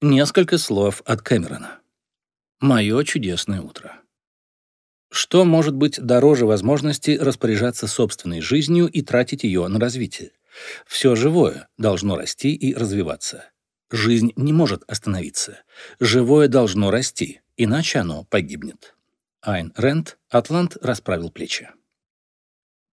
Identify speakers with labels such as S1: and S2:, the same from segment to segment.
S1: Несколько слов от Кэмерона. Мое чудесное утро. Что может быть дороже возможности распоряжаться собственной жизнью и тратить ее на развитие? Все живое должно расти и развиваться. Жизнь не может остановиться. Живое должно расти, иначе оно погибнет. Айн Рент, Атлант расправил плечи.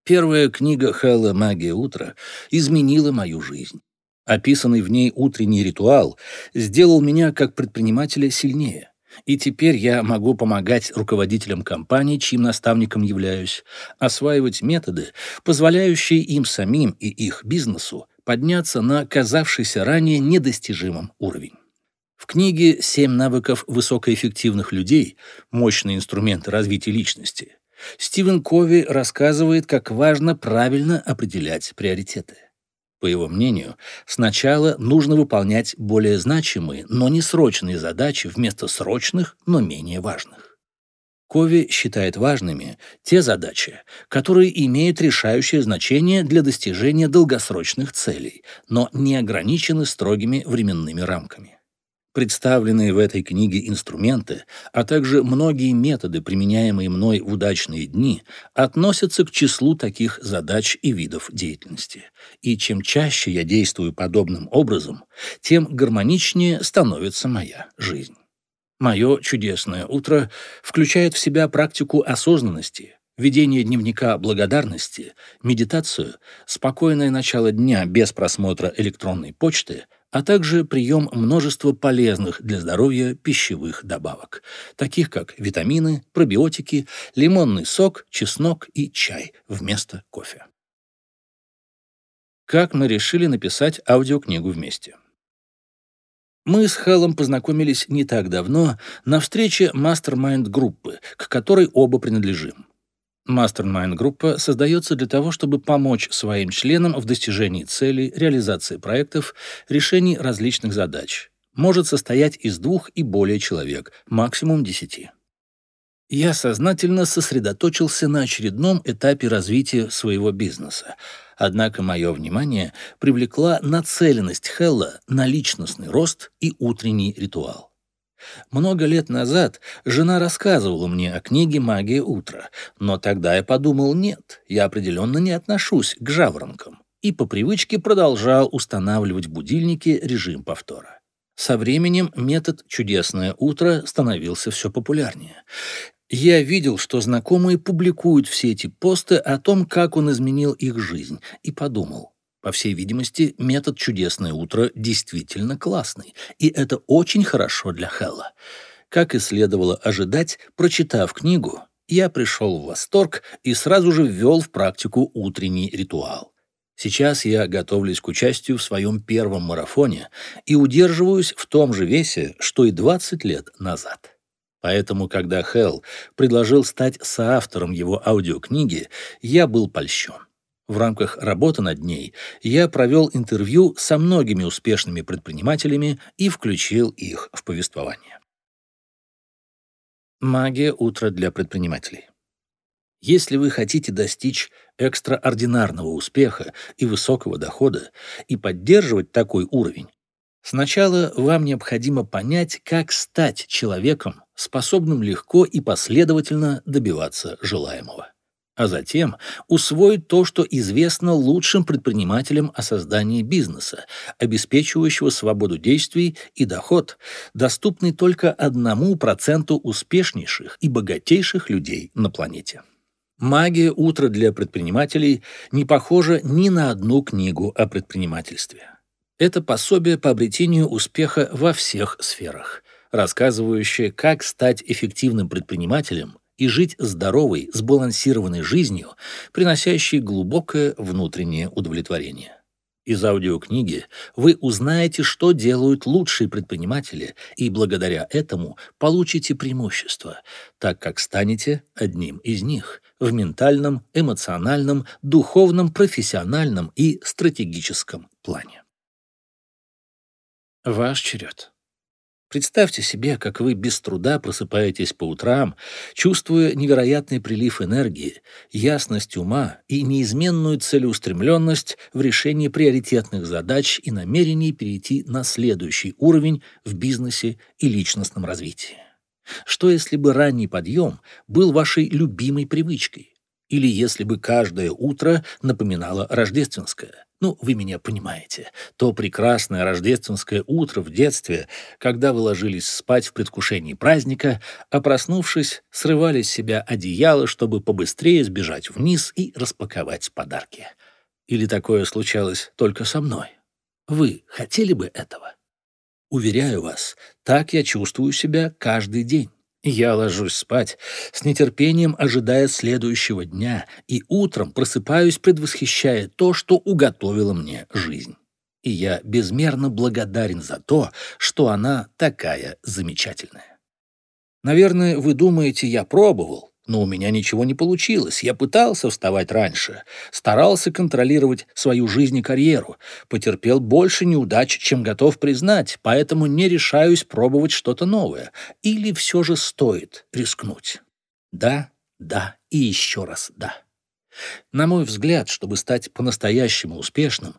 S1: Первая книга Хэлла «Магия утра» изменила мою жизнь. Описанный в ней утренний ритуал сделал меня как предпринимателя сильнее. И теперь я могу помогать руководителям компаний, чьим наставником являюсь, осваивать методы, позволяющие им самим и их бизнесу подняться на казавшийся ранее недостижимым уровень. В книге «Семь навыков высокоэффективных людей. Мощные инструменты развития личности» Стивен Кови рассказывает, как важно правильно определять приоритеты. По его мнению, сначала нужно выполнять более значимые, но не срочные задачи вместо срочных, но менее важных. Кови считает важными те задачи, которые имеют решающее значение для достижения долгосрочных целей, но не ограничены строгими временными рамками. Представленные в этой книге инструменты, а также многие методы, применяемые мной в удачные дни, относятся к числу таких задач и видов деятельности. И чем чаще я действую подобным образом, тем гармоничнее становится моя жизнь. Мое чудесное утро включает в себя практику осознанности, ведение дневника благодарности, медитацию, спокойное начало дня без просмотра электронной почты, а также прием множества полезных для здоровья пищевых добавок, таких как витамины, пробиотики, лимонный сок, чеснок и чай вместо кофе. Как мы решили написать аудиокнигу вместе? Мы с Хеллом познакомились не так давно на встрече мастер-майнд-группы, к которой оба принадлежим. Мастермайн-группа создается для того, чтобы помочь своим членам в достижении целей, реализации проектов, решении различных задач. Может состоять из двух и более человек, максимум десяти. Я сознательно сосредоточился на очередном этапе развития своего бизнеса, однако мое внимание привлекла нацеленность Хелла на личностный рост и утренний ритуал. Много лет назад жена рассказывала мне о книге «Магия утра», но тогда я подумал, нет, я определенно не отношусь к жаворонкам, и по привычке продолжал устанавливать в будильнике режим повтора. Со временем метод «Чудесное утро» становился все популярнее. Я видел, что знакомые публикуют все эти посты о том, как он изменил их жизнь, и подумал, по всей видимости, метод «Чудесное утро» действительно классный, и это очень хорошо для Хэлла. Как и следовало ожидать, прочитав книгу, я пришел в восторг и сразу же ввел в практику утренний ритуал. Сейчас я готовлюсь к участию в своем первом марафоне и удерживаюсь в том же весе, что и 20 лет назад. Поэтому, когда Хелл предложил стать соавтором его аудиокниги, я был польщен. В рамках работы над ней я провел интервью со многими успешными предпринимателями и включил их в повествование. Магия утра для предпринимателей. Если вы хотите достичь экстраординарного успеха и высокого дохода и поддерживать такой уровень, сначала вам необходимо понять, как стать человеком, способным легко и последовательно добиваться желаемого а затем усвоить то, что известно лучшим предпринимателям о создании бизнеса, обеспечивающего свободу действий и доход, доступный только одному проценту успешнейших и богатейших людей на планете. «Магия утра для предпринимателей» не похожа ни на одну книгу о предпринимательстве. Это пособие по обретению успеха во всех сферах, рассказывающее, как стать эффективным предпринимателем – и жить здоровой, сбалансированной жизнью, приносящей глубокое внутреннее удовлетворение. Из аудиокниги вы узнаете, что делают лучшие предприниматели, и благодаря этому получите преимущество, так как станете одним из них в ментальном, эмоциональном, духовном, профессиональном и стратегическом плане. Ваш черед. Представьте себе, как вы без труда просыпаетесь по утрам, чувствуя невероятный прилив энергии, ясность ума и неизменную целеустремленность в решении приоритетных задач и намерений перейти на следующий уровень в бизнесе и личностном развитии. Что если бы ранний подъем был вашей любимой привычкой? Или если бы каждое утро напоминало рождественское? Ну, вы меня понимаете. То прекрасное рождественское утро в детстве, когда вы ложились спать в предвкушении праздника, а проснувшись, срывали с себя одеяло, чтобы побыстрее сбежать вниз и распаковать подарки. Или такое случалось только со мной? Вы хотели бы этого? Уверяю вас, так я чувствую себя каждый день. Я ложусь спать, с нетерпением ожидая следующего дня, и утром просыпаюсь, предвосхищая то, что уготовила мне жизнь. И я безмерно благодарен за то, что она такая замечательная. Наверное, вы думаете, я пробовал, но у меня ничего не получилось. Я пытался вставать раньше, старался контролировать свою жизнь и карьеру, потерпел больше неудач, чем готов признать, поэтому не решаюсь пробовать что-то новое. Или все же стоит рискнуть? Да, да и еще раз да. На мой взгляд, чтобы стать по-настоящему успешным,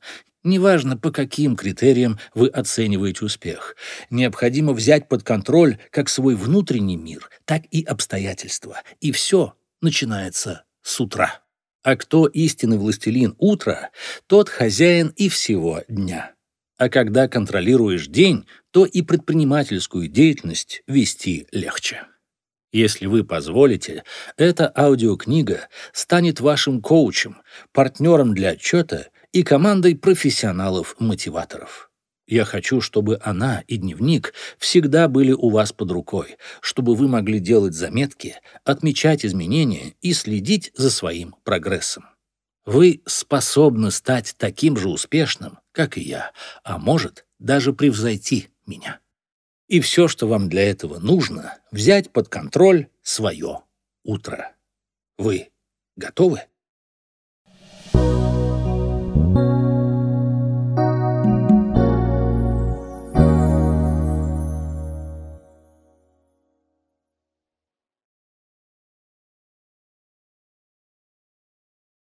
S1: Неважно, по каким критериям вы оцениваете успех. Необходимо взять под контроль как свой внутренний мир, так и обстоятельства. И все начинается с утра. А кто истинный властелин утра, тот хозяин и всего дня. А когда контролируешь день, то и предпринимательскую деятельность вести легче. Если вы позволите, эта аудиокнига станет вашим коучем, партнером для отчета и командой профессионалов-мотиваторов. Я хочу, чтобы она и дневник всегда были у вас под рукой, чтобы вы могли делать заметки, отмечать изменения и следить за своим прогрессом. Вы способны стать таким же успешным, как и я, а может, даже превзойти меня. И все, что вам для этого нужно, взять под контроль свое утро. Вы готовы?